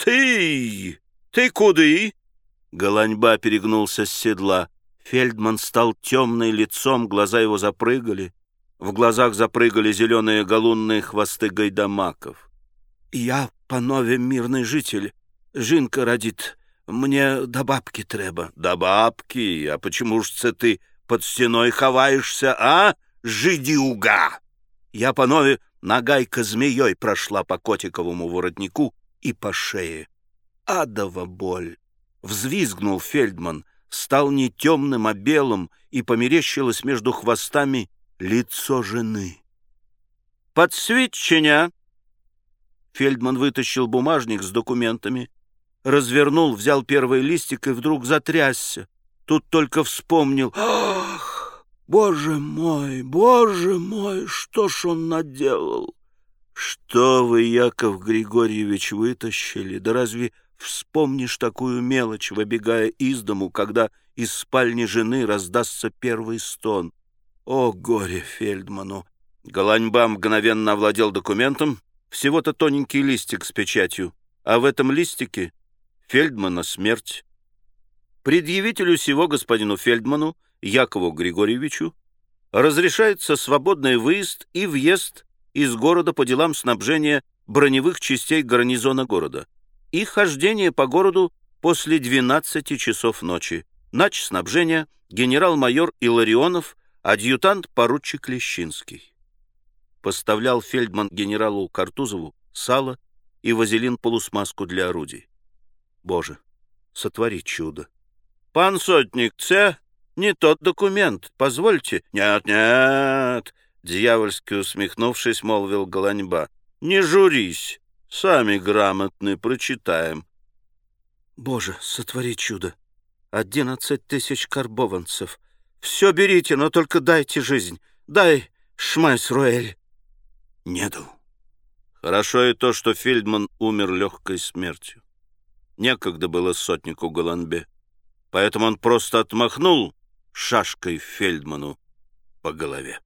Стый! Ты куды?» Голаньба перегнулся с седла. Фельдман стал темным лицом, глаза его запрыгали. В глазах запрыгали зеленые галунные хвосты гайдамаков. «Я, панове, мирный житель. Жінка родит. Мне до бабки треба». «До бабки? А почему ж це ты под стеной ховаешься, а, жидюга?» Я, панове, нагайка змеей прошла по котиковому воротнику и по шее. Адова боль! Взвизгнул Фельдман, стал не темным, а белым, и померещилось между хвостами лицо жены. «Подсвечення!» Фельдман вытащил бумажник с документами, развернул, взял первый листик и вдруг затрясся. Тут только вспомнил. «Ах, боже мой, боже мой, что ж он наделал?» «Что вы, Яков Григорьевич, вытащили? Да разве вспомнишь такую мелочь, выбегая из дому, когда из спальни жены раздастся первый стон? О, горе Фельдману!» Голаньба мгновенно овладел документом, всего-то тоненький листик с печатью, а в этом листике Фельдмана смерть. Предъявителю сего господину Фельдману, Якову Григорьевичу, разрешается свободный выезд и въезд из города по делам снабжения броневых частей гарнизона города и хождение по городу после 12 часов ночи. Нач снабжения генерал-майор Иларионов, адъютант-поручик Лещинский. Поставлял фельдман генералу Картузову сало и вазелин-полусмазку для орудий. Боже, сотвори чудо. «Пан сотник, це не тот документ. Позвольте». «Нет, нет», — дьявольски усмехнувшись, молвил Голаньба. «Не журись, сами грамотны, прочитаем». «Боже, сотвори чудо! Одиннадцать тысяч карбованцев. Все берите, но только дайте жизнь. Дай, Шмайс Руэль». «Не дал». Хорошо и то, что Фельдман умер легкой смертью. Некогда было сотнику Голанбе, поэтому он просто отмахнул шашкой Фельдману по голове.